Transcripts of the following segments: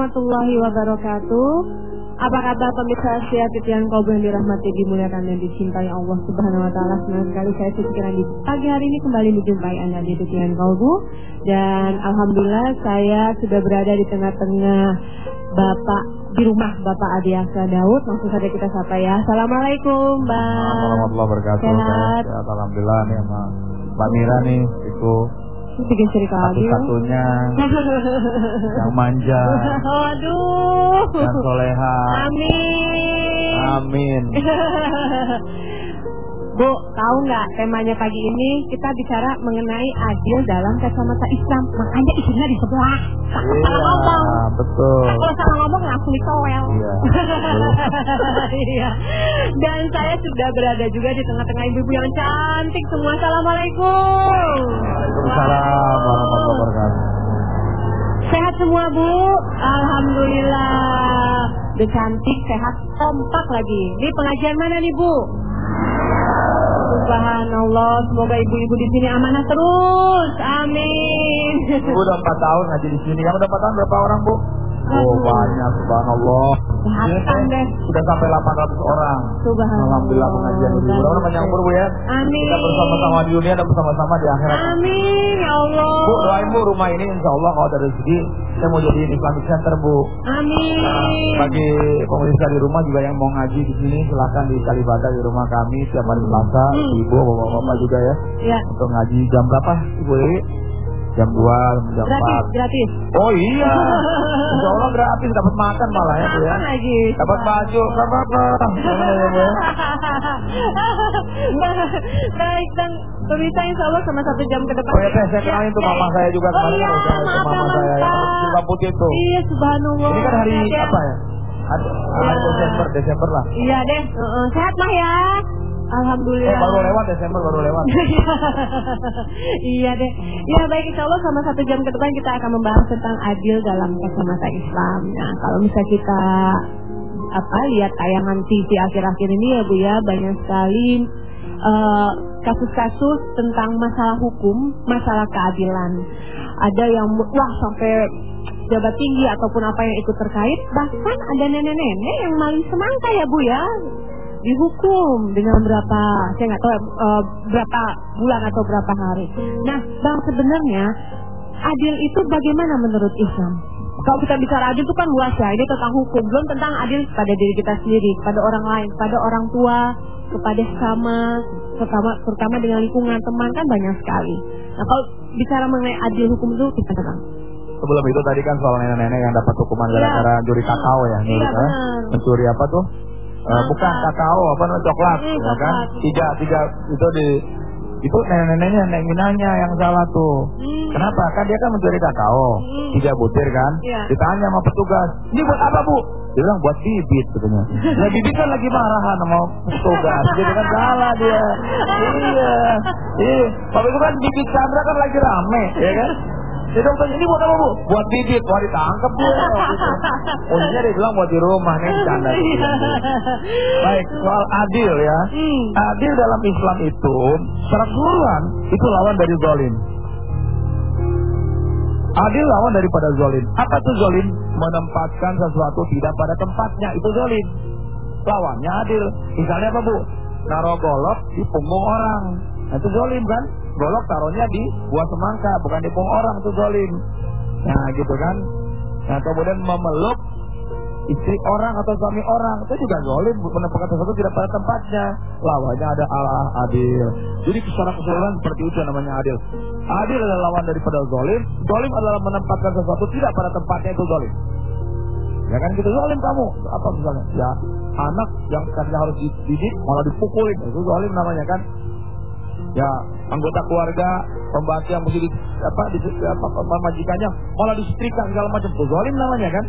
warahmatullahi wabarakatuh. Apa kata pemirsa Asia titian yang dirahmati, dimuliakan dan dicintai Allah Subhanahu Wa Taala. Senang sekali saya sekiranya di pagi hari ini kembali dijumpai anda di titian Kobo dan alhamdulillah saya sudah berada di tengah-tengah Bapak di rumah Bapak Adiasa Daud. Langsung saja kita sapa ya. Assalamualaikum, Mbak. Assalamualaikum warahmatullahi wabarakatuh. Sehat. Sehat, Alhamdulillah nih sama Mbak Mira nih, itu Bikin cerita lagi. satu-satunya yang manja Waduh. dan soleha. Amin. Amin. Bu, tahu nggak temanya pagi ini kita bicara mengenai adil dalam kacamata Islam. Makanya isinya di sebelah. Takut salah ngomong. Iya, betul. Kalau salah ngomong langsung ditowel. Iya. Iya. Dan saya sudah berada juga di tengah-tengah ibu-ibu yang cantik semua. Assalamualaikum. Waalaikumsalam warahmatullahi wabarakatuh. Sehat semua Bu? Alhamdulillah. Udah cantik, sehat, kompak lagi. Ini pengajian mana nih Bu? Subhanallah, semoga ibu-ibu di sini amanah terus. Amin. Ibu udah 4 tahun ngaji di sini. Yang udah 4 tahun berapa orang, Bu? Oh, banyak, subhanallah. Ini deh. Sudah sampai 800 orang. Alhamdulillah pengajian ibu. Mudah-mudahan panjang umur, Bu ya. Amin. Kita bersama-sama di dunia dan bersama-sama di akhirat. Amin, ya Allah. Bu, doain Bu rumah ini insya Allah kalau ada rezeki saya mau jadi Islamic Center Bu. Amin. Bagi pemirsa di rumah juga yang mau ngaji di sini silahkan di Kalibata di rumah kami setiap hari Selasa, Hmm. ibu, bapak-bapak juga ya Ya, untuk ngaji jam berapa Ibu Dewi? Jam 2, jam gratis, 4 gratis. Oh iya, insya Allah gratis dapat makan malah ya Bu ya. Lagi. Dapat baju, apa apa. Baik dan pemirsa insya Allah sama satu jam ke depan. Oh ya teh, saya kenalin tuh mama saya juga Oh kemarin iya, kan saya maaf mama ya saya lupa. suka putih itu. Iya, subhanallah. Ini kan hari ya. apa ya? Hari, hari Ya. Desember, Desember lah. Iya deh, sehat mah ya. Alhamdulillah. baru lewat Desember baru lewat. iya deh. Ya baik insya Allah sama satu jam ke depan kita akan membahas tentang adil dalam kacamata Islam. Nah kalau misalnya kita apa lihat tayangan TV akhir-akhir ini ya Bu ya banyak sekali eh, kasus-kasus tentang masalah hukum, masalah keadilan. Ada yang wah sampai jabat tinggi ataupun apa yang ikut terkait, bahkan ada nenek-nenek yang maling semangka ya Bu ya dihukum dengan berapa saya nggak tahu eh, berapa bulan atau berapa hari. Nah, bang sebenarnya adil itu bagaimana menurut Islam? Kalau kita bicara adil itu kan luas ya, ini tentang hukum, belum tentang adil pada diri kita sendiri, pada orang lain, pada orang tua, kepada sesama, terutama terutama dengan lingkungan teman kan banyak sekali. Nah, kalau bicara mengenai adil hukum itu kita tentang Sebelum itu tadi kan soal nenek-nenek yang dapat hukuman Iya. gara-gara curi kakao ya, eh? benar. mencuri apa tuh? Coklat. bukan kakao, apa namanya coklat, Hmm, ya kan? Tiga, tiga itu di itu nenek-neneknya, nenek minanya yang salah tuh. Hmm. Kenapa? Kan dia kan mencuri kakao, Hmm. tiga butir kan? Iya. Ditanya sama petugas, ini buat apa bu? Dia bilang buat bibit katanya. Nah bibit kan lagi marahan sama petugas, jadi kan salah dia. Iya, iya. Kalau itu kan bibit Chandra kan lagi rame, ya kan? Jadi dokter ini buat apa bu? Buat bibit, wah ditangkap itu. Untungnya dia bilang buat di rumah nih canda. Baik, soal adil ya. Hmm. Adil dalam Islam itu secara keseluruhan itu lawan dari zalim. Adil lawan daripada zalim. Apa itu zalim? Menempatkan sesuatu tidak pada tempatnya itu zalim. Lawannya adil. Misalnya apa bu? Naruh golok di punggung orang. Nah, itu zalim kan? Golok taruhnya di buah semangka, bukan di punggung orang itu zalim. Nah gitu kan? Nah kemudian memeluk istri orang atau suami orang itu juga zalim menempatkan sesuatu tidak pada tempatnya. Lawannya ada Allah adil. Jadi secara keseluruhan seperti itu namanya adil. Adil adalah lawan daripada zalim zalim adalah menempatkan sesuatu tidak pada tempatnya itu zalim ya kan gitu zalim kamu. Apa misalnya? Ya anak yang katanya harus dididik malah dipukulin. Itu zalim namanya kan ya anggota keluarga pembantu yang mesti di, apa, di, apa, majikannya malah disetrika segala macam. Itu zalim namanya kan?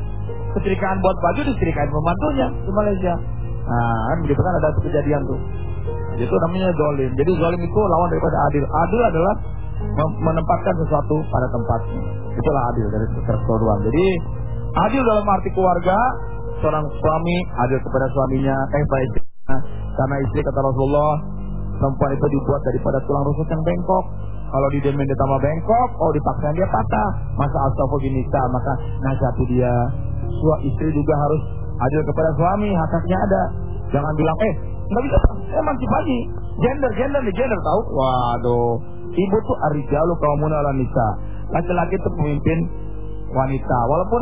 Setrikaan buat baju disetrikain pembantunya di Malaysia. Nah kan gitu kan ada kejadian tuh. Itu namanya zalim. Jadi zalim itu lawan daripada adil. Adil adalah menempatkan sesuatu pada tempatnya. Itulah adil dari keseluruhan jadi adil dalam arti keluarga seorang suami adil kepada suaminya eh istrinya karena istri kata Rasulullah perempuan itu dibuat daripada tulang rusuk yang bengkok kalau dia tambah bengkok, oh dipaksain dia patah. Masa astagfirullah maka nasihati dia. suami istri juga harus adil kepada suami, hak-haknya ada. Jangan bilang, eh, nggak bisa, emansipasi. Gender, gender nih, gender tahu? Waduh, ibu tuh arijalu kaum ala nisa. Laki-laki itu pemimpin wanita. Walaupun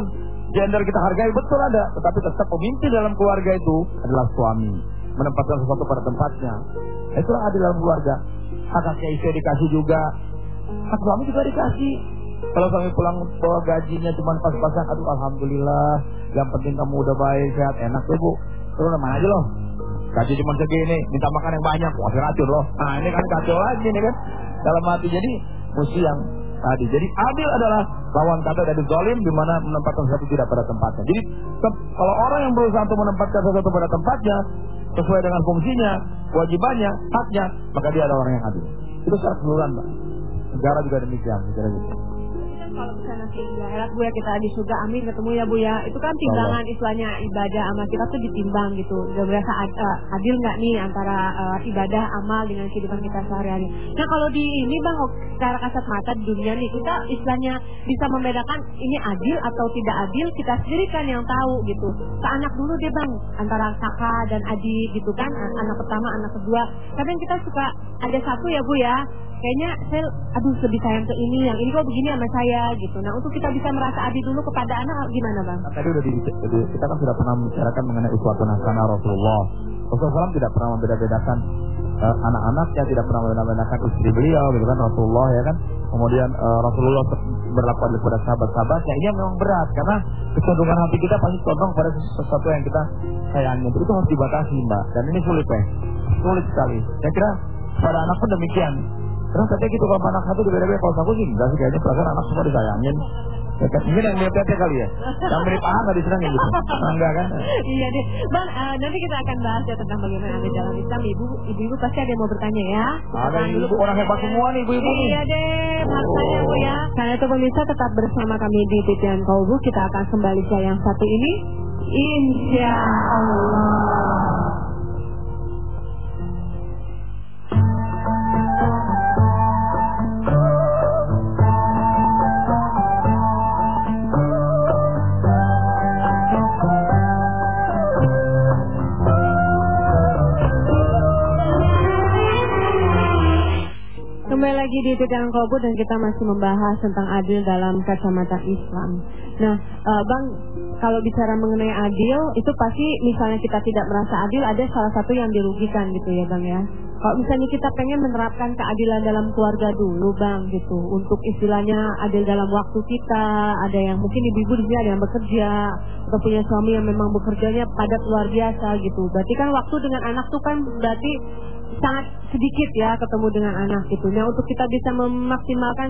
gender kita hargai betul ada, tetapi tetap pemimpin dalam keluarga itu adalah suami. Menempatkan sesuatu pada tempatnya. Itulah adil dalam keluarga. Hak-haknya istri dikasih juga. Hak suami juga dikasih. Kalau suami pulang bawa gajinya cuma pas-pasan, aduh alhamdulillah. Yang penting kamu udah baik, sehat, enak ya bu. Terus mana aja loh. Gaji cuma segini, minta makan yang banyak, wah racun loh. Nah ini kan kacau lagi nih kan. Dalam hati jadi mesti yang tadi. Jadi adil adalah lawan kata dari zalim di mana menempatkan sesuatu tidak pada tempatnya. Jadi kalau orang yang berusaha untuk menempatkan sesuatu pada tempatnya sesuai dengan fungsinya, kewajibannya, haknya, maka dia adalah orang yang adil. Itu secara keseluruhan, Pak. Negara juga demikian, kira gitu kalau misalnya nanti ya bu ya kita di surga amin ketemu ya bu ya. Itu kan timbangan istilahnya ibadah amal kita tuh ditimbang gitu. Udah berasa ad, uh, adil nggak nih antara uh, ibadah amal dengan kehidupan kita sehari-hari. Nah kalau di ini bang secara kasat mata di dunia nih kita istilahnya bisa membedakan ini adil atau tidak adil kita sendiri kan yang tahu gitu. Ke anak dulu deh bang antara kakak dan adik gitu kan anak pertama anak kedua. Kadang kita suka ada satu ya bu ya. Kayaknya saya aduh lebih sayang ke ini yang ini kok begini sama saya gitu. Nah untuk kita bisa merasa adil dulu kepada anak gimana bang? Tadi udah di, kita kan sudah pernah membicarakan mengenai uswatun hasanah Rasulullah. Rasulullah SAW tidak pernah membeda-bedakan uh, anak-anaknya tidak pernah membeda-bedakan istri beliau gitu kan Rasulullah ya kan. Kemudian uh, Rasulullah berlaku kepada sahabat-sahabatnya. Ini memang berat karena kecenderungan hati kita pasti condong pada sesuatu yang kita sayangi. Itu harus dibatasi mbak. Dan ini sulit ya sulit sekali. Saya kira pada anak pun demikian Terus katanya gitu kalau anak satu beda-beda kalau aku sih enggak sih kayaknya perasaan anak semua disayangin. Ya, mungkin yang mirip tete kali ya. Yang mirip anak nggak disenang gitu. Nah, enggak kan? iya deh. Bang, uh, nanti kita akan bahas ya tentang bagaimana ada dalam Islam. Ibu, ibu-ibu pasti ada yang mau bertanya ya. Ada ibu orang hebat semua nih ibu-ibu nih. Iya deh, harusnya Bu ya. Karena itu pemirsa tetap bersama kami di Titian Kaubu. Kita akan kembali ke yang satu ini. Insya Allah. Kembali lagi di Tidang Kobu dan kita masih membahas tentang adil dalam kacamata Islam. Nah, uh, Bang, kalau bicara mengenai adil, itu pasti misalnya kita tidak merasa adil, ada salah satu yang dirugikan gitu ya Bang ya. Kalau misalnya kita pengen menerapkan keadilan dalam keluarga dulu Bang gitu, untuk istilahnya adil dalam waktu kita, ada yang mungkin ibu-ibu di sini ada yang bekerja, atau punya suami yang memang bekerjanya padat luar biasa gitu. Berarti kan waktu dengan anak tuh kan berarti sangat sedikit ya ketemu dengan anak gitu. Nah untuk kita bisa memaksimalkan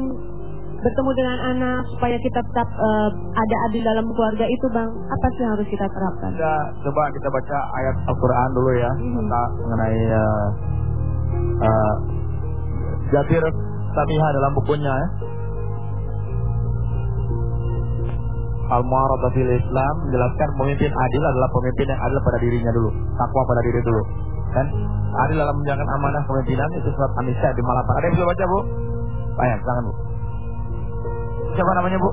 bertemu dengan anak supaya kita tetap uh, ada adil dalam keluarga itu bang apa sih yang harus kita terapkan? Ya, coba kita baca ayat Al-Quran dulu ya hmm. tentang mengenai uh, uh, Jabir Samiha dalam bukunya ya. Al-Mu'arad fil Islam menjelaskan pemimpin adil adalah pemimpin yang adil pada dirinya dulu, takwa pada diri dulu. Kan? Adil dalam menjalankan amanah kepemimpinan itu surat An-Nisa di Malapan. Ada yang bisa baca, Bu? Ayat, silakan, Bu. Siapa namanya, Bu?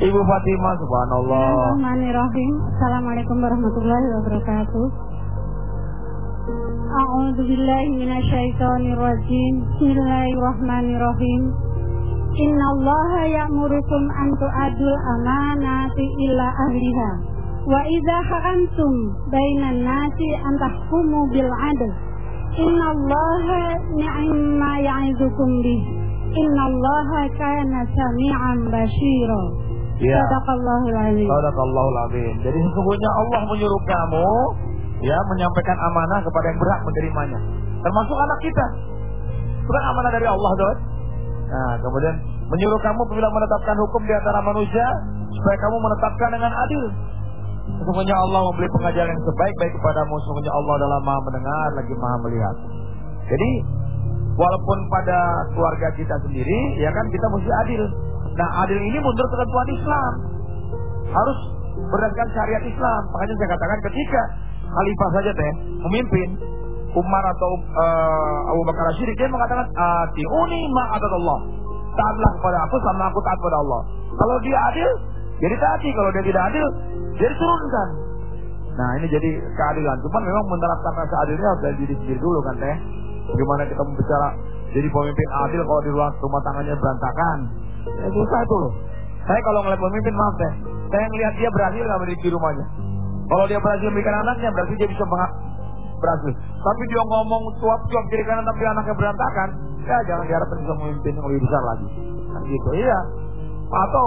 Ibu Fatimah, subhanallah. Bismillahirrahmanirrahim. Assalamualaikum warahmatullahi wabarakatuh. A'udzu billahi minasyaitonir rajim. Bismillahirrahmanirrahim. Inna Allah ya'murukum an tu'adul amanati illa ahliha wa idza hakamtum bainan nasi an tahkumu bil adl inna allaha ni'ma ya'idukum bih inna allaha kana sami'an basyira Ya. Sadaqallahul azim. Sadaqallahul azim. Jadi sesungguhnya Allah menyuruh kamu ya menyampaikan amanah kepada yang berhak menerimanya. Termasuk anak kita. Bukan amanah dari Allah, Dot. Nah, kemudian menyuruh kamu bila menetapkan hukum di antara manusia supaya kamu menetapkan dengan adil. Sesungguhnya Allah memberi pengajaran yang sebaik-baik kepadamu. Sesungguhnya Allah adalah maha mendengar lagi maha melihat. Jadi walaupun pada keluarga kita sendiri, ya kan kita mesti adil. Nah adil ini menurut ketentuan Islam. Harus berdasarkan syariat Islam. Makanya saya katakan ketika khalifah saja teh memimpin Umar atau uh, Abu Bakar Syirik dia mengatakan atiuni ma Allah. Taatlah kepada aku sama aku taat kepada Allah. Kalau dia adil, Jadi tadi kalau dia tidak adil, dia diturunkan. Nah ini jadi keadilan. Cuman memang menerapkan rasa adilnya harus dari diri dulu kan teh. Bagaimana kita membicara jadi pemimpin adil kalau di luar rumah tangannya berantakan. Ya susah itu loh. Saya kalau ngeliat pemimpin maaf teh, saya ngelihat dia berhasil nggak di rumahnya. Kalau dia berhasil memberikan anaknya berarti dia bisa berhasil. Tapi dia ngomong suap-suap kiri kanan tapi anaknya berantakan, ya jangan diharapkan bisa memimpin yang lebih besar lagi. Kan gitu, iya. Atau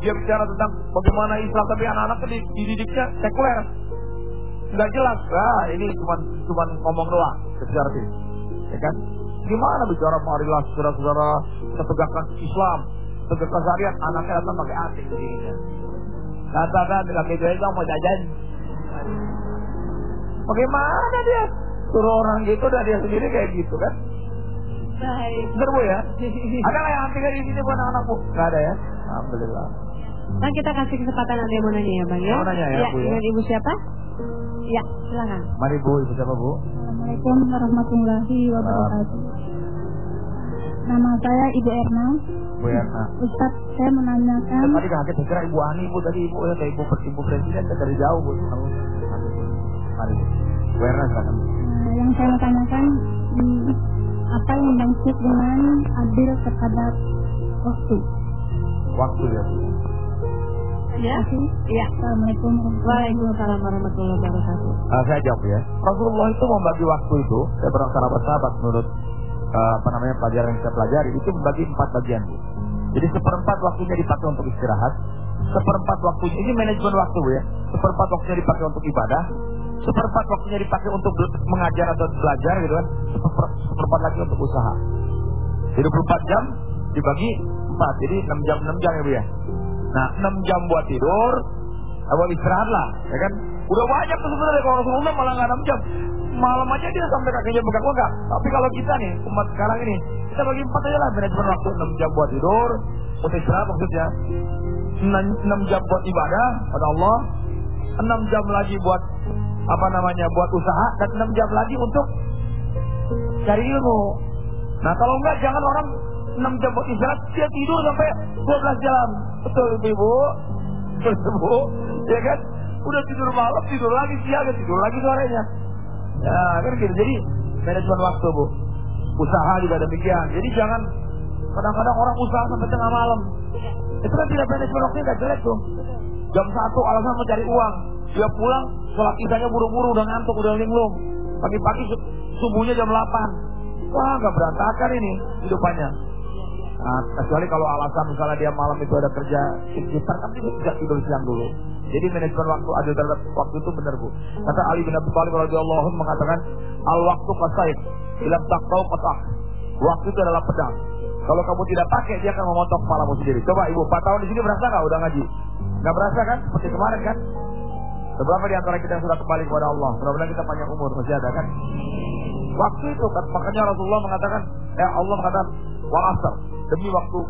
dia bicara tentang bagaimana Islam tapi anak-anaknya dididiknya sekuler. Nggak jelas. Nah, ini cuma cuma ngomong doang secara ini. Ya kan? Gimana bicara marilah saudara-saudara tegakkan Islam, tegakkan syariat, anaknya datang pakai hati begini. Katakan kaki itu mau jajan. Bagaimana dia? Suruh orang gitu dan dia sendiri kayak gitu kan? Baik. Bener bu ya? Ada nggak yang anti di sini buat anak-anakku? Gak ada ya? Alhamdulillah. Nah kita kasih kesempatan ada yang mau nanya ya bang ya? Mau nanya ya, ya Bu, ya? Dengan ibu siapa? Ya silakan. Mari bu, ibu siapa bu? Assalamualaikum warahmatullahi wabarakatuh. Nama saya Ibu Erna. Bu Erna. Ustaz, saya menanyakan Tadi kaget saya kira ibu Ani bu tadi ibu ya kayak ibu ibu presiden dari jauh bu. Mari bu. Bu Erna silakan. eh, yang saya mau tanyakan hmm, apa yang dimaksud dengan adil terhadap waktu. Waktu ya bu. Ya. Iya. Assalamualaikum warahmatullahi Waalaikumsalam warahmatullahi wabarakatuh. Nah, saya jawab ya. Rasulullah itu membagi waktu itu, saya pernah sahabat-sahabat menurut eh, apa namanya pelajaran yang saya pelajari itu membagi empat bagian. Bu. Jadi seperempat waktunya dipakai untuk istirahat, seperempat waktunya ini manajemen waktu ya. Seperempat waktunya dipakai untuk ibadah, seperempat waktunya dipakai untuk mengajar atau belajar gitu kan, seper- seperempat lagi untuk usaha. Jadi 24 jam dibagi 4, jadi 6 jam 6 jam ya Bu ya. Nah, 6 jam buat tidur, buat istirahat lah, ya kan? Udah banyak tuh sebenarnya kalau Rasulullah malah nggak 6 jam. Malam aja dia sampai kakinya pegang-pegang. Tapi kalau kita nih, umat sekarang ini, kita bagi empat aja lah manajemen waktu 6 jam buat tidur, untuk istirahat maksudnya. 6, jam buat ibadah pada Allah, 6 jam lagi buat apa namanya buat usaha dan 6 jam lagi untuk cari ilmu. Nah kalau enggak jangan orang 6 jam buat istirahat dia tidur sampai 12 jam. Betul ibu, betul bu, ya kan? Udah tidur malam tidur lagi siang tidur lagi sorenya. Ya kan gitu. Jadi manajemen waktu bu. Usaha juga demikian. Jadi jangan kadang-kadang orang usaha sampai tengah malam. Itu kan tidak manajemen waktunya gak jelek tuh. Jam satu alasan mau cari uang. Dia pulang, sholat isanya buru-buru, udah ngantuk, udah linglung. Pagi-pagi su- subuhnya jam 8. Wah, gak berantakan ini hidupannya. Nah, kecuali kalau alasan misalnya dia malam itu ada kerja sekitar, kan dia tidak tidur siang dulu. Jadi manajemen waktu adil terhadap waktu itu benar bu. Kata Ali bin Abi Thalib radhiyallahu anhu mengatakan, al waktu kasaid, bila tak tahu kotak. Waktu itu adalah pedang. Kalau kamu tidak pakai, dia akan memotong kepalamu sendiri. Coba ibu, 4 tahun di sini berasa nggak udah ngaji? Nggak berasa kan? Seperti kemarin kan? Beberapa di antara kita yang sudah kembali kepada Allah. Mudah-mudahan kita panjang umur masih ada kan? Waktu itu kan makanya Rasulullah mengatakan, ya Allah mengatakan, wal asr demi waktu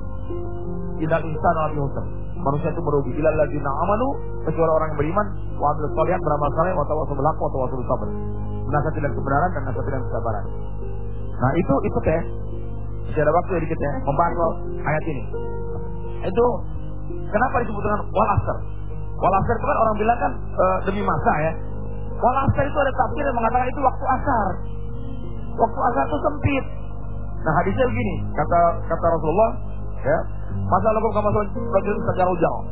tidak insan wa husn. Manusia itu merugi. Ilal ladzina amanu kecuali orang yang beriman, wa amil beramal saleh, wa tawassul haqq wa tawassul sabr. Menasihati dengan kebenaran dan nasihati dengan kesabaran. Nah itu itu teh masih ada waktu ya dikit ya membahas ayat ini. Itu kenapa disebut dengan wal asr? Wal asr itu kan orang bilang kan e, demi masa ya. Wal asr itu ada tafsir yang mengatakan itu waktu asar. Waktu asar itu sempit. Nah hadisnya begini kata kata Rasulullah ya masa lakum kama rajul sajarul jauh.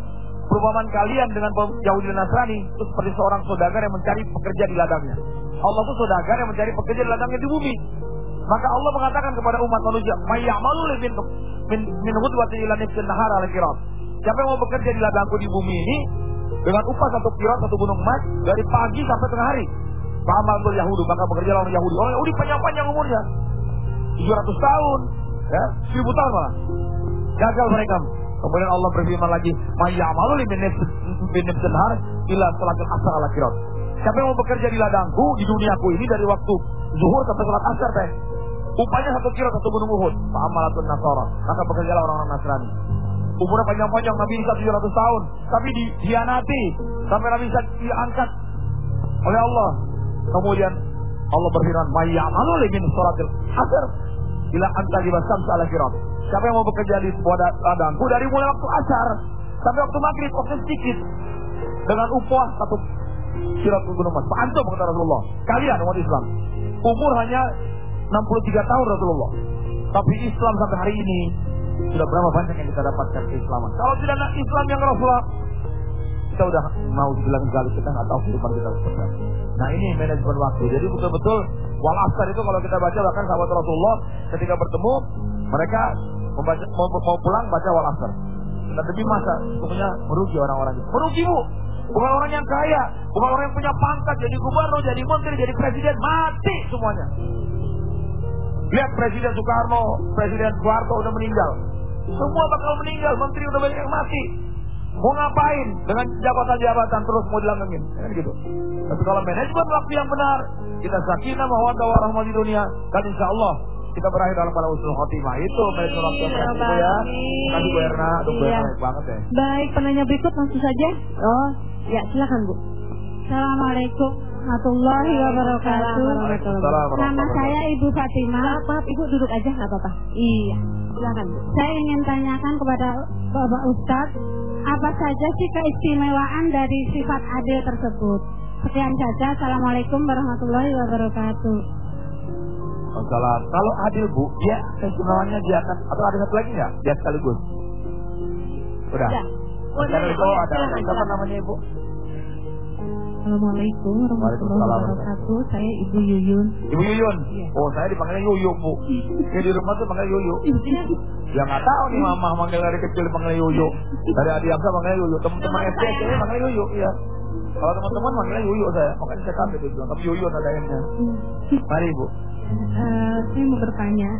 Perumpamaan kalian dengan Yahudi dan Nasrani itu seperti seorang saudagar yang mencari pekerja di ladangnya. Allah itu saudagar yang mencari pekerja di ladangnya di bumi. Maka Allah mengatakan kepada umat manusia, "Mayyamalu min min min hudwati ila nifsin nahar al kiram." Siapa yang mau bekerja di ladangku di bumi ini dengan upah satu kirat satu gunung emas dari pagi sampai tengah hari. Pahamantul Yahudi, maka bekerja orang Yahudi. Orang Yahudi panjang-panjang umurnya. 700 tahun, ya, 1000 tahun malah. Gagal mereka. Kemudian Allah berfirman lagi, "Mayyamalu nifsin nahar ila salatil asar al kiram." Siapa yang mau bekerja di ladangku di duniaku ini dari waktu zuhur sampai salat asar teh Upahnya satu kilo satu gunung Uhud. Fa'amalatun Nasara. Maka bekerjalah orang-orang Nasrani. Umurnya panjang-panjang Nabi Isa 700 tahun. Tapi dihianati. Sampai Nabi Isa diangkat oleh Allah. Kemudian Allah berfirman, "Mayyamalu min suratil asr ila anta libasam ala kiram." Siapa yang mau bekerja di sebuah ladangku dari mulai waktu asar Sampai waktu maghrib, waktu sedikit. Dengan upah satu sirat gunung mas. Antum kata Rasulullah. Kalian umat Islam. Umur hanya 63 tahun Rasulullah. Tapi Islam sampai hari ini sudah berapa banyak yang kita dapatkan keislaman. Kalau tidak ada Islam yang Rasulullah, kita udah mau bilang sekali kita nggak tahu kehidupan kita seperti. Nah ini manajemen waktu. Jadi betul-betul wal itu kalau kita baca bahkan sahabat Rasulullah ketika bertemu mereka membaca, mau, mau pulang baca wal asar. Dan masa sesungguhnya merugi orang-orang itu. Merugi bu. Bukan orang yang kaya, bukan orang yang punya pangkat jadi gubernur, jadi menteri, jadi presiden, mati semuanya. Lihat Presiden Soekarno, Presiden Soeharto udah meninggal. Semua bakal meninggal, menteri udah banyak yang mati. Mau ngapain dengan jabatan-jabatan terus mau dilanggengin? Kan gitu. Tapi kalau manajemen waktu yang benar, kita sakinah mawaddah warahmah di dunia dan insya Allah kita berakhir dalam pada usul khotimah itu manajemen waktu yang benar itu ya. Kasih Bu Erna, aduh Bu Iya. Erna baik banget ya. Baik, penanya berikut langsung saja. Oh, ya silakan Bu. Assalamualaikum warahmatullahi wabarakatuh. Nama saya Ibu Fatimah. Maaf, maaf, Ibu duduk aja nggak apa-apa. Iya, silakan Bu. Saya ingin tanyakan kepada Bapak Ustadz, apa saja sih keistimewaan dari sifat adil tersebut? Sekian saja. Assalamualaikum warahmatullahi wabarakatuh. Salam. Kalau adil bu, dia keistimewaannya dia akan atau ada satu lagi nggak? Dia sekaligus. Udah. Ya. Iya, ada silakan, siapa silakan. namanya ibu? Assalamualaikum warahmatullahi wabarakatuh. Saya Ibu Yuyun. Ibu Yuyun. Iya. Oh saya dipanggilnya Yuyu bu. Ya di rumah tuh panggil Yuyu. Ya nggak tahu nih mama manggil dari kecil dipanggil Yuyu. Dari adik Amsa panggilnya Yuyu. Teman-teman SD saya panggil Yuyu. Iya. Kalau teman-teman manggilnya Yuyu saya. Makanya saya kaget bilang. Tapi Yuyu ada M-nya. Mari ibu. Eh, saya mau bertanya,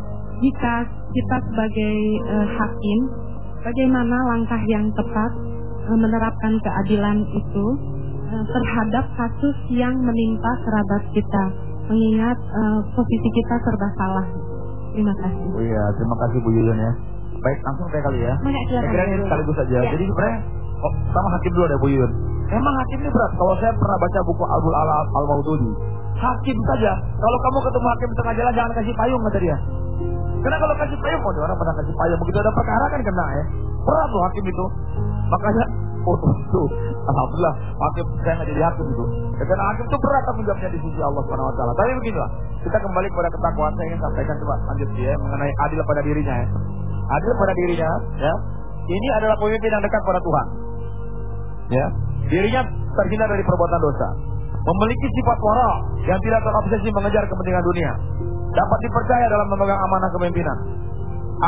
jika kita sebagai eh, hakim, bagaimana langkah yang tepat eh, menerapkan keadilan itu terhadap kasus yang menimpa kerabat kita, mengingat eh, posisi kita serba salah. Terima kasih. Oh iya, terima kasih Bu Yuyun ya. Baik, langsung saya kali ya. Saya kira ini sekaligus saja. Ya. Jadi sebenarnya oh, sama hakim dulu ada Bu Yuyun. Emang hakim ini berat. Kalau saya pernah baca buku Abdul Ala Al Maududi, hakim saja. Kalau kamu ketemu hakim tengah jalan jangan kasih payung kata dia. Karena kalau kasih payung, oh orang pada kasih payung. Begitu ada perkara kan kena ya. Berat loh hakim itu. Makanya, tuh, tuh. Alhamdulillah, hakim saya nggak jadi hakim itu. Karena hakim itu berat tanggung di sisi Allah Subhanahu Wa Taala. Tapi beginilah, kita kembali kepada ketakwaan saya ingin sampaikan coba lanjut ya mengenai adil pada dirinya ya. Adil pada dirinya, ya. Ini adalah pemimpin yang dekat pada Tuhan. Ya, dirinya terhindar dari perbuatan dosa. Memiliki sifat wara yang tidak terobsesi mengejar kepentingan dunia. Dapat dipercaya dalam memegang amanah kepemimpinan.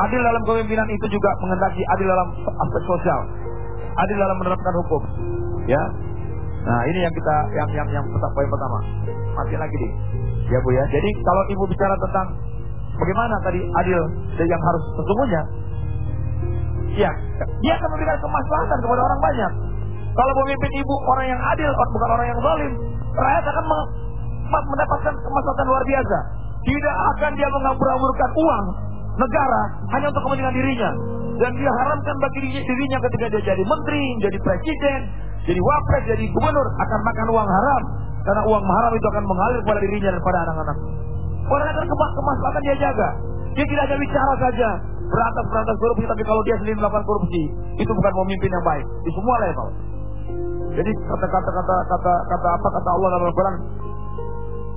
Adil dalam kepemimpinan itu juga mengendaki adil dalam aspek sosial. Adil dalam menerapkan hukum. Ya. Nah, ini yang kita yang yang yang poin pertama. Mati lagi nih. Ya Bu ya. Jadi kalau Ibu bicara tentang bagaimana tadi adil dan yang harus sesungguhnya Ya, dia akan memberikan kemaslahatan kepada orang banyak. Kalau pemimpin ibu orang yang adil, bukan orang yang zalim, rakyat akan me- me- mendapatkan kemaslahatan luar biasa. Tidak akan dia mengabur-aburkan uang negara hanya untuk kepentingan dirinya. Dan dia haramkan bagi dirinya, ketika dia jadi menteri, jadi presiden, jadi wapres, jadi gubernur akan makan uang haram. Karena uang haram itu akan mengalir pada dirinya dan pada anak-anak. Orang akan kema- kemaslahatan dia jaga. Dia tidak hanya bicara saja berantas berantas korupsi, tapi kalau dia sendiri melakukan korupsi, itu bukan pemimpin yang baik di semua level. Jadi kata-kata kata kata kata apa kata Allah dalam Al-Quran?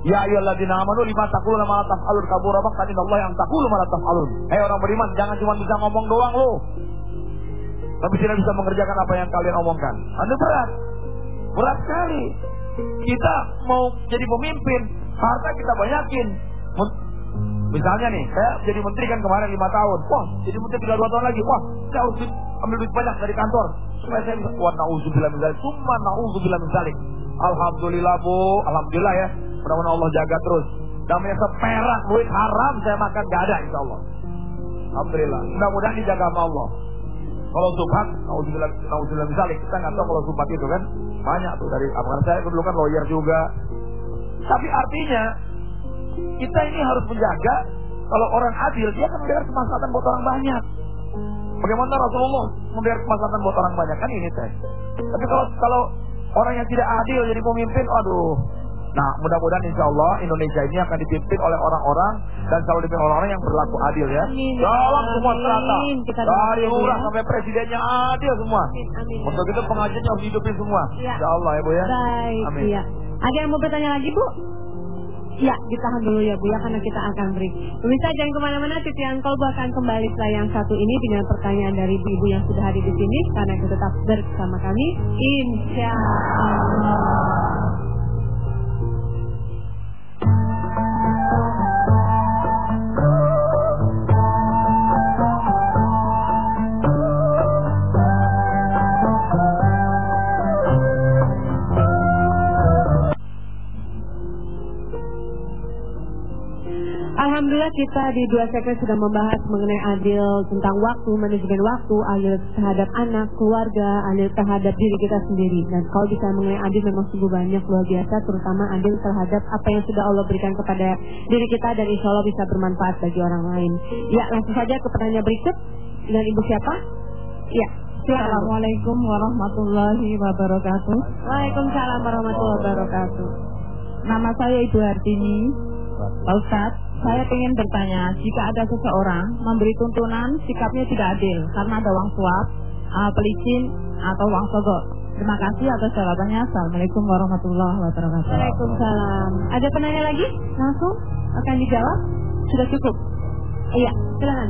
Ya ayyuhalladzina amanu lima taquluna ma la taf'alun kabura maqtan Allah yang taqulu ma la taf'alun. Hei orang beriman, jangan cuma bisa ngomong doang lo. Tapi tidak bisa mengerjakan apa yang kalian omongkan. Anda berat. Berat sekali. Kita mau jadi pemimpin, harta kita banyakin. Misalnya nih, saya jadi menteri kan kemarin lima tahun. Wah, jadi menteri tinggal dua tahun lagi. Wah, saya harus ambil duit banyak dari kantor. Supaya saya bisa, wah na'udzubillah min zalik. Na'udzubillah min zalik. Alhamdulillah bu, Alhamdulillah ya. Mudah-mudahan Allah jaga terus. Namanya seperak duit haram saya makan gak ada insya Allah. Alhamdulillah. Mudah-mudahan dijaga sama Allah. Kalau subhat, min zalik. Kita nggak tahu kalau subhat itu kan. Banyak tuh dari, karena saya dulu kan lawyer juga. Tapi artinya, kita ini harus menjaga kalau orang adil dia akan memberikan kemaslahatan buat orang banyak. Bagaimana Rasulullah memberikan kemaslahatan buat orang banyak kan ini teh. Tapi kalau kalau orang yang tidak adil jadi pemimpin, aduh, Nah, mudah-mudahan insya Allah Indonesia ini akan dipimpin oleh orang-orang dan selalu dipimpin orang-orang yang berlaku adil ya. Amin. Dalam semua strata. Kita Dari lurah ya. sampai presidennya adil semua. Amin, amin. Untuk itu pengajiannya harus hidupin semua. Ya. Insya Allah ya Bu ya. Baik, Amin. iya. Ada yang mau bertanya lagi, Bu? Ya, ditahan dulu ya Bu ya karena kita akan break. Pemirsa jangan ke mana-mana, Titi Angkol Bu akan kembali setelah yang satu ini dengan pertanyaan dari ibu yang sudah hadir di sini karena itu tetap bersama kami. Insya Allah. Alhamdulillah kita di dua segmen sudah membahas mengenai adil tentang waktu, manajemen waktu, adil terhadap anak, keluarga, adil terhadap diri kita sendiri. Dan kalau bisa mengenai adil memang sungguh banyak luar biasa, terutama adil terhadap apa yang sudah Allah berikan kepada diri kita dan insya Allah bisa bermanfaat bagi orang lain. Ya langsung saja ke pertanyaan berikut dengan ibu siapa? Ya, silakan. Assalamualaikum warahmatullahi wabarakatuh. Waalaikumsalam warahmatullahi wabarakatuh. Nama saya Ibu Hartini. Pak Ustadz, saya ingin bertanya, jika ada seseorang memberi tuntunan sikapnya tidak adil karena ada uang suap, uh, pelicin, atau uang sogok. Terima kasih atas jawabannya. Assalamualaikum warahmatullahi wabarakatuh. Waalaikumsalam. Ada penanya lagi? Langsung akan dijawab? Sudah cukup? Iya, silakan.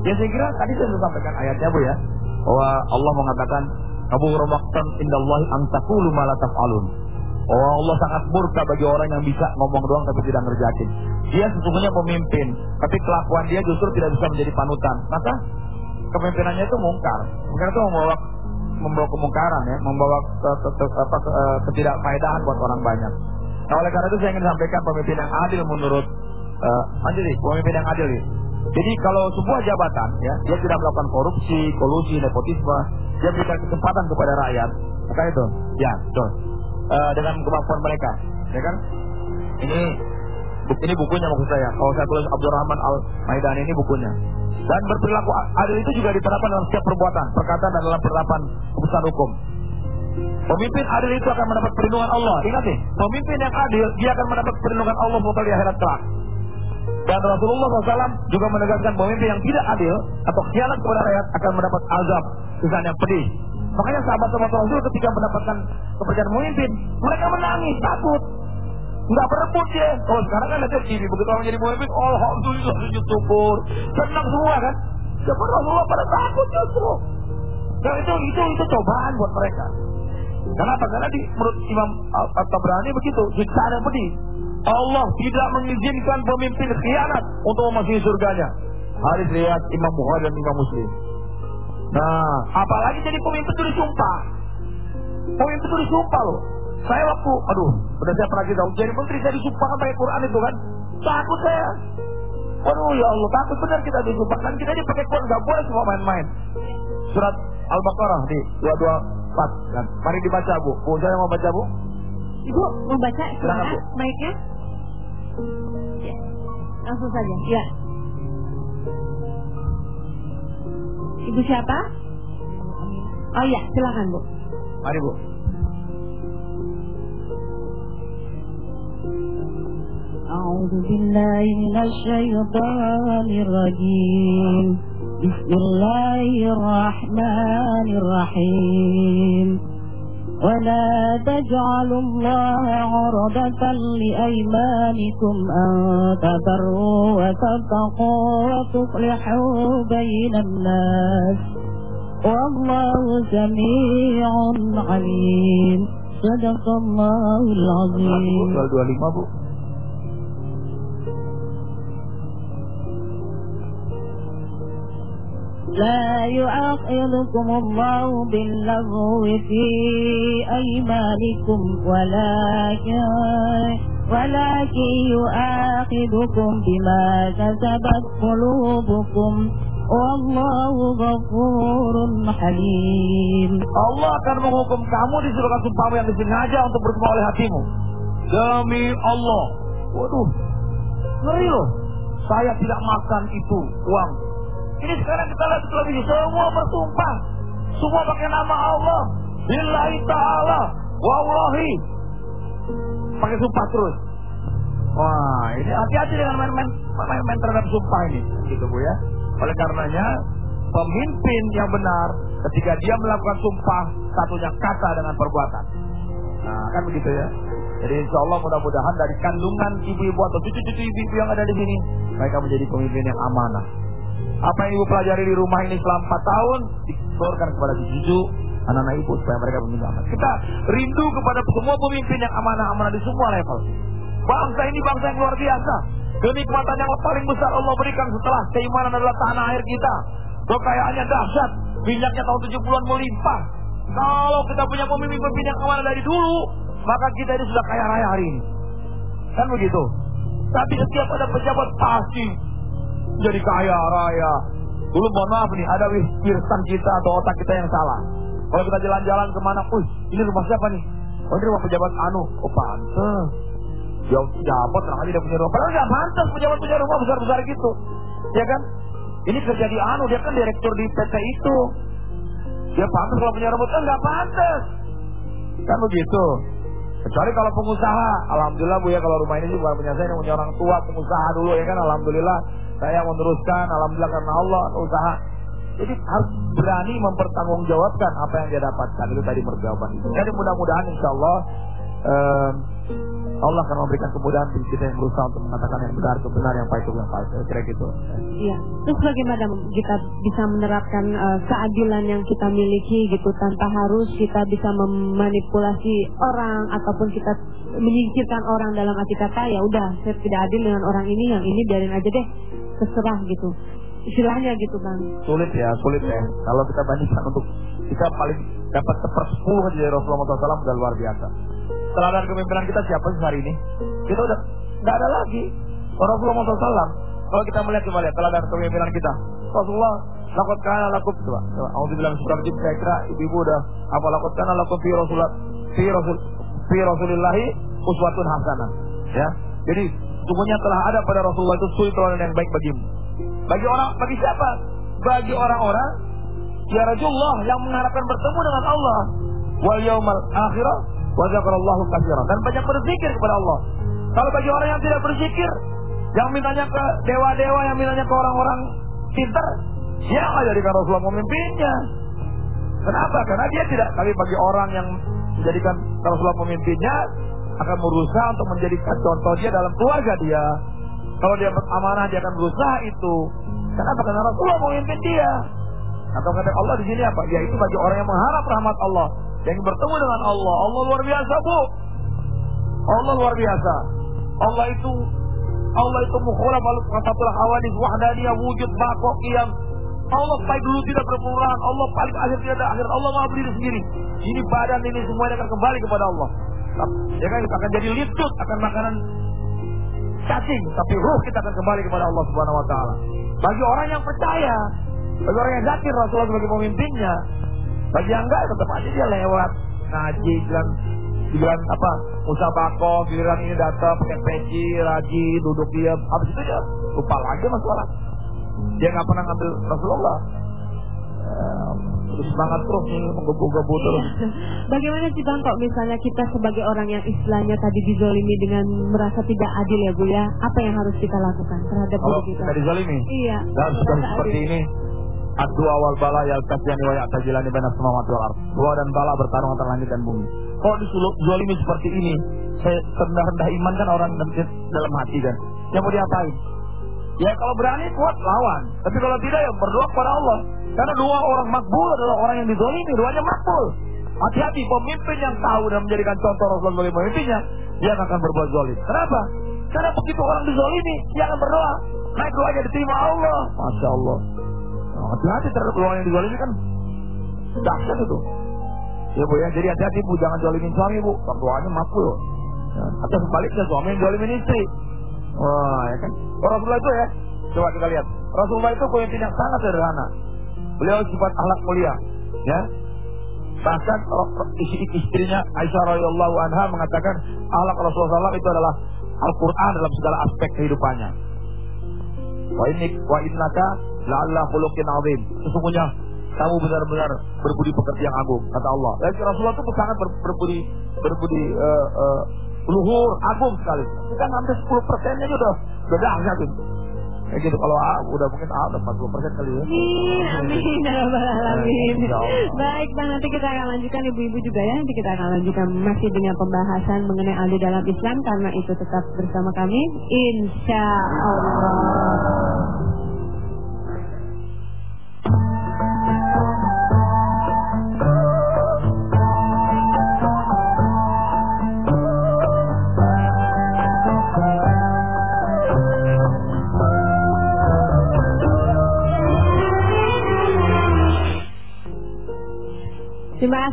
Ya saya kira tadi saya sudah sampaikan ayatnya Bu ya. Bahwa Allah mengatakan Kamu romaktan indallahi ma la taf'alun. Oh Allah sangat murka bagi orang yang bisa ngomong doang tapi tidak ngerjain. Dia sesungguhnya pemimpin, tapi kelakuan dia justru tidak bisa menjadi panutan. Maka kepemimpinannya itu mungkar. Mungkar itu membawa membawa kemungkaran ya, membawa ke, ke, ke, apa, ke, eh, ketidakfaedahan buat orang banyak. Nah oleh karena itu saya ingin sampaikan pemimpin yang adil menurut uh, pemimpin yang adil ya. Jadi kalau sebuah jabatan ya, dia tidak melakukan korupsi, kolusi, nepotisme, dia berikan kesempatan kepada rakyat. Maka itu, ya, betul. Eh, dengan kemampuan mereka, ya kan? Ini ini bukunya maksud saya. Kalau saya tulis Abdurrahman Al Maidani ini bukunya. Dan berperilaku adil itu juga diterapkan dalam setiap perbuatan, perkataan dan dalam penerapan keputusan hukum. Pemimpin adil itu akan mendapat perlindungan Allah. Ingat nih, pemimpin yang adil dia akan mendapat perlindungan Allah bakal di akhirat kelak. Dan Rasulullah SAW juga menegaskan pemimpin yang tidak adil atau khianat kepada rakyat akan mendapat azab siksa yang pedih. Makanya sahabat-sahabat Rasul ketika mendapatkan kepercayaan pemimpin, mereka menangis, takut. Nggak berebut ya. Kalau sekarang kan ada TV, begitu orang jadi pemimpin, oh, alhamdulillah sujud syukur. Senang semua kan. Tapi Rasulullah pada takut justru. Dan itu itu itu cobaan buat mereka. Kenapa? Karena di menurut Imam At-Tabrani begitu, siksaan yang pedih. Allah tidak mengizinkan pemimpin khianat untuk memasuki surganya. Hadis riwayat Imam Bukhari dan Imam Muslim. Nah, apalagi jadi pemimpin itu disumpah. Pemimpin itu disumpah loh. Saya waktu, aduh, udah saya pernah kita jadi menteri saya disumpahkan pakai Quran itu kan. Takut saya. Waduh ya Allah, takut benar kita disumpahkan. Kita ini pakai Quran, nggak boleh semua main-main. Surat Al-Baqarah di 224 kan. Mari dibaca Bu. Bu, saya mau baca Bu. Ibu mau baca Silakan, silakan Bu. mic-nya? Ya. Langsung saja. Ya. Ibu siapa? Oh iya, silakan Bu. Mari Bu. أعوذ بالله من الشيطان الرجيم بسم الله الرحمن الرحيم ولا تجعلوا الله عرضة لأيمانكم أن تبروا وتتقوا وتصلحوا بين الناس. والله سميع عليم. صدق الله العظيم. soal 25 Bu. لا يؤاخذكم الله باللغو في أيمانكم ولكن ولكن يؤاخذكم بما كسبت قلوبكم والله غفور حليم Allah akan menghukum kamu disebabkan sumpahmu yang disengaja untuk bertemu oleh hatimu. Demi Allah. Waduh. Ngeri loh. Saya tidak makan itu uang. Ini sekarang kita lihat televisi. Semua bersumpah. Semua pakai nama Allah. Billahi ta'ala. Wallahi. pakai sumpah terus. Wah, ini hati-hati dengan main-main main-main terhadap sumpah ini, gitu Bu ya. Oleh karenanya, pemimpin yang benar ketika dia melakukan sumpah satunya kata dengan perbuatan. Nah, kan begitu ya. Jadi insya Allah mudah-mudahan dari kandungan ibu-ibu atau cucu-cucu ibu-ibu yang ada di sini, mereka menjadi pemimpin yang amanah. Apa yang ibu pelajari di rumah ini selama 4 tahun, disetorkan kepada cucu anak-anak ibu supaya mereka pemimpin amanah. Kita rindu kepada semua pemimpin yang amanah-amanah di semua level. Bangsa ini bangsa yang luar biasa. Kenikmatan yang paling besar Allah berikan setelah keimanan adalah tanah air kita. Kekayaannya dahsyat. Minyaknya tahun 70-an melimpah. Kalau kita punya pemimpin-pemimpin yang amanah dari dulu, maka kita ini sudah kaya raya hari ini. Kan begitu. Tapi setiap ada pejabat pasti jadi kaya raya. Dulu mohon maaf nih, ada wirsan kita atau otak kita yang salah. Kalau kita jalan-jalan ke mana, wih ini rumah siapa nih? Oh ini rumah pejabat anu. Oh pantes. Ya jabat orang aja dia punya rumah. Padahal nggak pantas pejabat punya rumah besar-besar gitu. Ya kan? Ini kerja di anu, dia kan direktur di PT itu. Dia pantas kalau punya rumah, kan nggak pantas. Kan begitu. Kecuali kalau pengusaha, alhamdulillah bu ya kalau rumah ini juga punya saya punya orang tua pengusaha dulu ya kan, alhamdulillah saya meneruskan, alhamdulillah karena Allah usaha. Jadi harus berani mempertanggungjawabkan apa yang dia dapatkan itu tadi perjawaban itu. Jadi mudah-mudahan insya Allah eh, Allah akan memberikan kemudahan bagi kita yang berusaha untuk mengatakan yang benar itu benar, yang pahit itu yang pahit. Kira gitu. Iya. Terus bagaimana kita bisa menerapkan uh, keadilan yang kita miliki gitu tanpa harus kita bisa memanipulasi orang ataupun kita menyingkirkan orang dalam arti kata ya udah saya tidak adil dengan orang ini yang ini biarin aja deh terserah gitu istilahnya gitu bang sulit ya sulit ya kalau kita bandingkan untuk kita paling dapat sepersepuluh aja dari Rasulullah SAW sudah luar biasa teladan kepemimpinan kita siapa sih hari ini? Kita udah nggak ada lagi. Rasulullah SAW. Kalau kita melihat coba lihat teladan kepemimpinan kita. Rasulullah lakot kana lakum coba. Bilang seperti saya kira ibu-ibu udah apa lakot kana lakum fi Rasulullah fi Rasul fi Rasulillahi uswatun hasanah. Ya. Jadi sungguhnya telah ada pada Rasulullah itu suri teladan yang baik bagimu. Bagi orang bagi siapa? Bagi orang-orang ya Rasulullah yang mengharapkan bertemu dengan Allah wal yaumal akhirah wa dzakarallahu katsiran dan banyak berzikir kepada Allah. Kalau bagi orang yang tidak berzikir, yang mintanya ke dewa-dewa, yang mintanya ke orang-orang pintar, ya nggak jadikan Rasulullah memimpinnya. Kenapa? Karena dia tidak. Tapi bagi orang yang menjadikan Rasulullah pemimpinnya, akan berusaha untuk menjadikan contoh dia dalam keluarga dia. Kalau dia beramanah, dia akan berusaha itu. Kenapa? Karena Rasulullah memimpin dia. Atau kata Allah di sini apa? Yaitu bagi orang yang mengharap rahmat Allah yang bertemu dengan Allah. Allah luar biasa, Bu. Allah luar biasa. Allah itu Allah itu mukhalaf al hawadis wahdaniyah wujud bako qiyam. Allah baik dulu tidak berperan, Allah paling akhir tidak ada akhir. Allah maha berdiri sendiri. Ini badan ini semuanya akan kembali kepada Allah. Ya kan akan jadi litut akan makanan cacing, tapi ruh kita akan kembali kepada Allah Subhanahu wa taala. Bagi orang yang percaya, bagi orang yang zakir Rasulullah sebagai pemimpinnya, bagi yang enggak tetap aja dia lewat ngaji bilang bilang apa bako giliran ini datang pakai peci raji duduk diam habis itu dia lupa lagi masalah dia nggak pernah ngambil Rasulullah terus semangat terus nih menggebu-gebu terus. Bagaimana sih bang kok misalnya kita sebagai orang yang istilahnya tadi dizolimi dengan merasa tidak adil ya bu ya, apa yang harus kita lakukan terhadap diri kita? Kita dizolimi. Iya. Dan seperti ini, Adu awal bala yang kasihani wa ya'tajilan di benar semua wal ard. Dua dan bala bertarung antara langit dan bumi. Kalau disulut zalimi seperti ini, saya rendah-rendah iman kan orang dalam hati kan. Yang mau diapain? Ya kalau berani kuat lawan. Tapi kalau tidak ya berdoa kepada Allah. Karena dua orang makbul adalah orang yang dizalimi, duanya makbul. Hati-hati pemimpin yang tahu dan menjadikan contoh Rasulullah sebagai pemimpinnya, dia akan berbuat zalim. Kenapa? Karena begitu orang dizalimi, dia akan berdoa. Naik doanya diterima Allah. Masya Allah. Hati-hati terhadap orang yang dizalimi kan dahsyat itu. Ya bu ya, jadi hati-hati bu, jangan zalimin suami bu, doanya makbul. Ya. Atau sebaliknya suami yang zalimin istri. Wah, ya kan. Oh, Rasulullah itu ya, coba kita lihat. Rasulullah itu pemimpin yang sangat sederhana. Beliau sifat akhlak mulia, ya. Bahkan istrinya Aisyah radhiyallahu anha mengatakan akhlak Rasulullah SAW itu adalah Al-Quran dalam segala aspek kehidupannya. Wa ini wa innaka la'alla khuluqin azim. Sesungguhnya kamu benar-benar berbudi pekerti yang agung kata Allah. Dan Rasulullah itu sangat ber, berbudi berbudi uh, uh, luhur, agung sekali. Kan hampir 10 persennya udah udah dahsyat itu. Kayak gitu kalau A, udah mungkin A udah 40 persen kali ya. Amin, amin, ya alamin. Allah. Baik bang, nanti kita akan lanjutkan ibu-ibu juga ya. Nanti kita akan lanjutkan masih dengan pembahasan mengenai aldi dalam Islam karena itu tetap bersama kami. Insya Allah.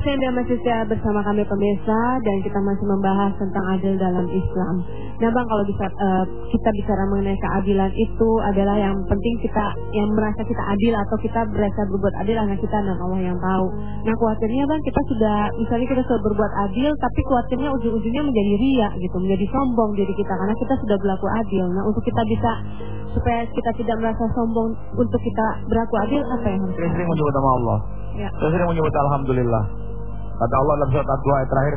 Kasih Anda masih setia bersama kami pemirsa dan kita masih membahas tentang adil dalam Islam. Nah Bang kalau bisa eh, kita bicara mengenai keadilan itu adalah yang penting kita yang merasa kita adil atau kita berasa berbuat adil hanya kita dan Allah yang tahu. Nah khawatirnya Bang kita sudah misalnya kita sudah berbuat adil tapi khawatirnya ujung-ujungnya menjadi ria gitu, menjadi sombong diri kita karena kita sudah berlaku adil. Nah untuk kita bisa supaya kita tidak merasa sombong untuk kita berlaku adil apa yang harus Sering-sering menyebut nama Allah. Ya. Sering menyebut Alhamdulillah. Kata Allah dalam surat Ad-Dua ayat terakhir,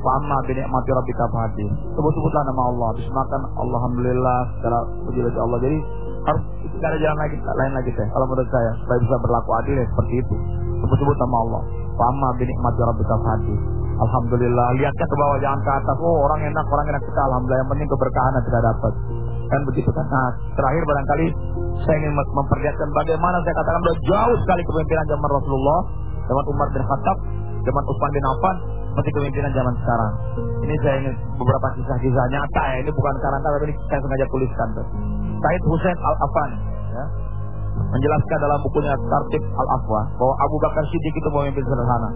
Fa'amma binikmati rabbika fahadi. Sebut-sebutlah nama Allah. Habis makan Alhamdulillah secara puji Allah. Jadi harus tidak ada jalan lagi, lain lagi saya. Kalau menurut saya, supaya bisa berlaku adil ya seperti itu. Sebut-sebut nama Allah. Fa'amma binikmati rabbika fahadi. Alhamdulillah. Lihatnya ke bawah, jangan ke atas. Oh orang enak, orang enak kita. Alhamdulillah. Yang penting keberkahan yang kita dapat. Kan begitu kan. Nah, terakhir barangkali saya ingin mem- memperlihatkan bagaimana saya katakan sudah jauh sekali kepemimpinan zaman Rasulullah, zaman Umar bin Khattab, zaman Utsman bin Affan, seperti kepemimpinan zaman sekarang. Ini saya ingin beberapa kisah-kisah nyata ya. Ini bukan karanta tapi ini saya sengaja tuliskan. tuh. Said Hussein Al Affan, ya, menjelaskan dalam bukunya Tartib Al Afwa bahwa Abu Bakar Siddiq itu pemimpin sederhana,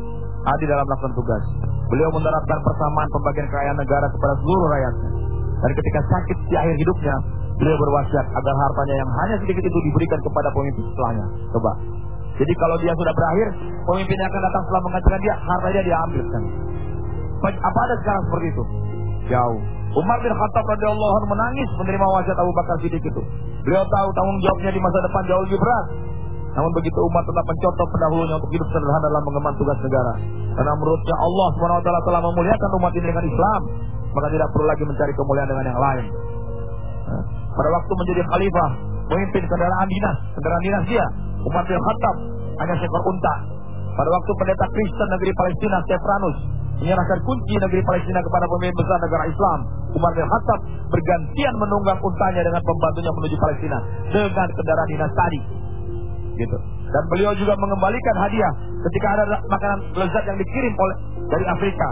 adil dalam melakukan tugas. Beliau menerapkan persamaan pembagian kekayaan negara kepada seluruh rakyatnya. Dan ketika sakit di akhir hidupnya, beliau berwasiat agar hartanya yang hanya sedikit itu diberikan kepada pemimpin setelahnya. Coba. Jadi kalau dia sudah berakhir, pemimpin akan datang setelah menggantikan dia, hartanya dia ambil kan. Apa ada sekarang seperti itu? Jauh. Umar bin Khattab radhiyallahu anhu menangis menerima wasiat Abu Bakar Siddiq itu. Beliau tahu tanggung jawabnya di masa depan jauh lebih berat. Namun begitu umat tetap mencontoh pendahulunya untuk hidup sederhana dalam mengemban tugas negara. Karena menurutnya Allah SWT telah memuliakan umat ini dengan Islam, maka tidak perlu lagi mencari kemuliaan dengan yang lain. Pada waktu menjadi khalifah, memimpin kendaraan dinas, kendaraan dinas dia, Umar bin Khattab hanya seekor unta. Pada waktu pendeta Kristen negeri Palestina, Stephanus, menyerahkan kunci negeri Palestina kepada pemimpin besar negara Islam, Umar bin Khattab bergantian menunggang untanya dengan pembantunya menuju Palestina dengan kendaraan dinas tadi. Gitu. Dan beliau juga mengembalikan hadiah ketika ada makanan lezat yang dikirim oleh dari Afrika.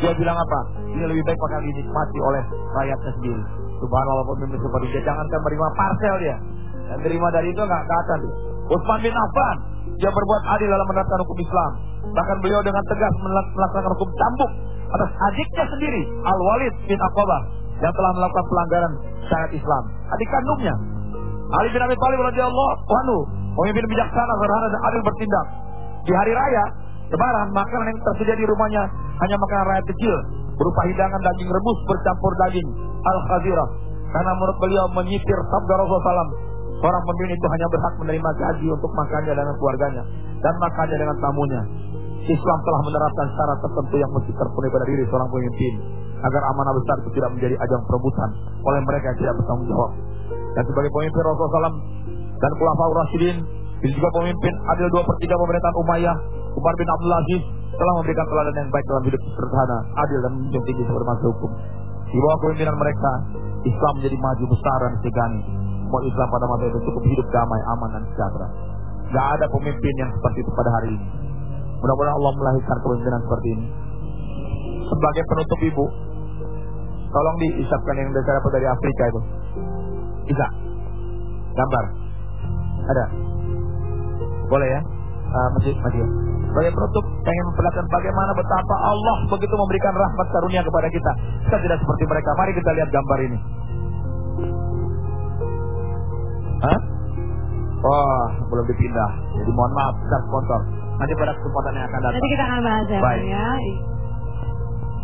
Dia bilang apa? Ini lebih baik makanan dinikmati oleh rakyatnya sendiri. Subhanallah pemimpin seperti dia. Jangankan menerima parcel dia. Dan terima dari itu nggak dia. Utsman bin Affan dia berbuat adil dalam menerapkan hukum Islam. Bahkan beliau dengan tegas melak- melaksanakan hukum cambuk atas adiknya sendiri Al-Walid bin Aqabah yang telah melakukan pelanggaran syariat Islam. Adik kandungnya Ali bin Abi Thalib radhiyallahu anhu pemimpin bijaksana, sederhana dan adil bertindak. Di hari raya Lebaran makanan yang tersedia di rumahnya hanya makanan rakyat kecil berupa hidangan daging rebus bercampur daging al-khazirah. Karena menurut beliau menyitir sabda Rasulullah SAW, seorang pemimpin itu hanya berhak menerima gaji untuk makannya dengan keluarganya dan makannya dengan tamunya. Islam telah menerapkan syarat tertentu yang mesti terpenuhi pada diri seorang pemimpin agar amanah besar itu tidak menjadi ajang perebutan oleh mereka yang tidak bertanggung jawab. Dan sebagai pemimpin Rasulullah SAW dan Khulafaur Rasyidin, juga pemimpin adil dua per pemerintahan Umayyah, Umar bin Abdul Aziz telah memberikan teladan yang baik dalam hidup sederhana, adil dan menjunjung tinggi hormat hukum. Di bawah kepemimpinan mereka, Islam menjadi maju besar dan segani. Umat Islam pada masa itu cukup hidup damai, aman dan sejahtera. Gak ada pemimpin yang seperti itu pada hari ini. Mudah-mudahan Allah melahirkan kepemimpinan seperti ini. Sebagai penutup ibu, tolong diisapkan yang dapat dari Afrika itu. Bisa? Gambar? Ada? Boleh ya? Uh, masih, masih. Sebagai penutup, pengen memperlihatkan bagaimana betapa Allah begitu memberikan rahmat karunia kepada kita. Kita tidak seperti mereka. Mari kita lihat gambar ini. Hah? Wah, belum dipindah. Jadi mohon maaf, kita sponsor. Nanti pada kesempatan yang akan datang. Nanti kita akan bahas ya, Baik. Ya.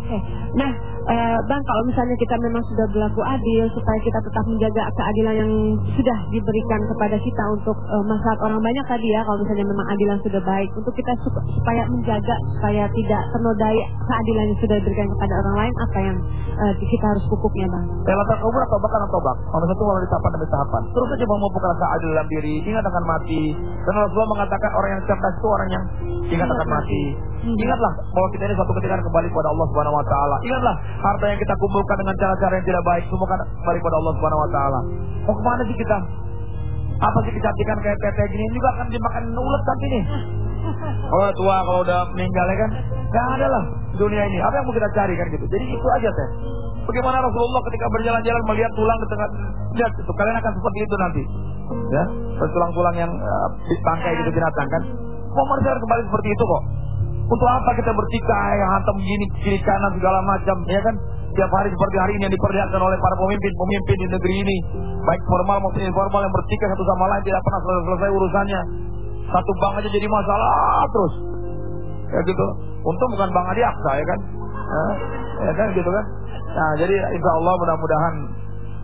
Oke. Nah, eh, Bang, kalau misalnya kita memang sudah berlaku adil supaya kita tetap menjaga keadilan yang sudah diberikan kepada kita untuk eh, masyarakat orang banyak tadi ya, kalau misalnya memang adilan sudah baik, untuk kita su- supaya menjaga supaya tidak ternodai keadilan yang sudah diberikan kepada orang lain, apa yang eh, kita harus pupuknya, Bang? Lewatan kubur atau bahkan atau bak. Nomor satu walau ditapan demi tahapan. Terus saja memupuk rasa adil dalam diri. Ingat akan mati. Dan Rasulullah mengatakan orang yang cerdas itu orang yang ingat akan mati. Ingatlah bahwa kita ini suatu ketika kembali kepada Allah Subhanahu Wa Taala. Ingatlah harta yang kita kumpulkan dengan cara-cara yang tidak baik semua kan kembali kepada Allah Subhanahu Wa Taala. Mau ke mana sih kita? Apa sih kecantikan kayak PT gini juga akan dimakan ulet nanti nih. Oh tua kalau udah meninggal ya kan? Gak ada lah dunia ini. Apa yang mau kita cari kan gitu. Jadi itu aja teh. Bagaimana Rasulullah ketika berjalan-jalan melihat tulang di tengah lihat itu kalian akan seperti itu nanti. Ya, tulang-tulang yang uh, bangkai gitu binatang kan. Mau kembali seperti itu kok. Untuk apa kita bertikai, hantam gini kiri kanan segala macam, ya kan? Tiap hari seperti hari ini yang diperlihatkan oleh para pemimpin-pemimpin di negeri ini, baik formal maupun informal yang bertikai satu sama lain tidak pernah selesai urusannya. Satu bank aja jadi masalah terus. Ya gitu. Untung bukan Bang Adi Aksa ya kan. Nah, ya kan gitu kan. Nah, jadi insya Allah mudah-mudahan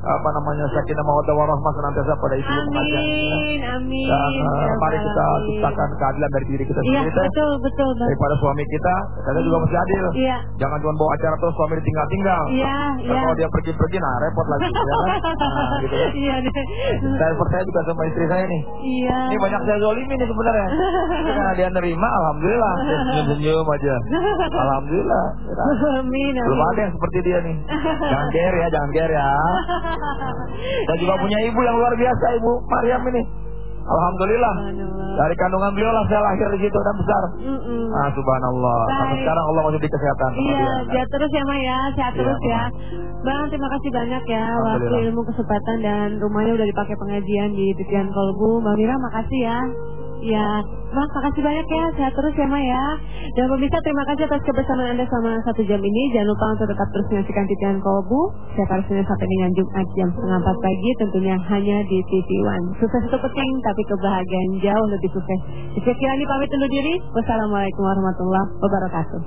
apa namanya sakinah mawaddah warahmah senantiasa pada isi pengajian. Amin, amin. Dan Ya uh, mari Rabbal kita ciptakan keadilan dari diri kita Iya, sendiri teh. betul, betul, Bang. Daripada suami kita, kita juga mesti adil. Iya. Jangan cuma bawa acara terus suami ditinggal-tinggal. Iya, Ntar iya. Kalau dia pergi-pergi, nah repot lagi. ya kan? Nah, gitu kan. Iya. Saya percaya juga sama istri saya nih. Iya. Ini banyak saya zolimi nih sebenarnya. Karena dia nerima, alhamdulillah. Dia senyum-senyum aja. Alhamdulillah. Ya kan? Amin, Belum amin. ada yang seperti dia nih. Jangan ger ya, jangan ger ya. Saya juga punya ibu yang luar biasa, ibu Mariam ini. Alhamdulillah. Dari kandungan beliau lah saya lahir di situ dan besar. Mm-mm. Ah, subhanallah. Sampai sekarang Allah masih di kesehatan. Iya, dia. sehat terus ya Ma ya, sehat Iya, terus ya. Bang, terima kasih banyak ya waktu ilmu kesempatan dan rumahnya udah dipakai pengajian di Titian Kolbu. Mbak Mira, makasih ya. Ya, Mas, makasih banyak ya. Sehat terus ya, Ma ya. Dan pemirsa, terima kasih atas kebersamaan Anda selama satu jam ini. Jangan lupa untuk tetap terus menyaksikan Titian Kolbu. Setiap hari Senin sampai dengan Jumat jam setengah empat pagi. Tentunya hanya di TV One. Sukses itu penting, tapi kebahagiaan jauh lebih sukses. Saya Kirani pamit undur diri. Wassalamualaikum warahmatullahi wabarakatuh.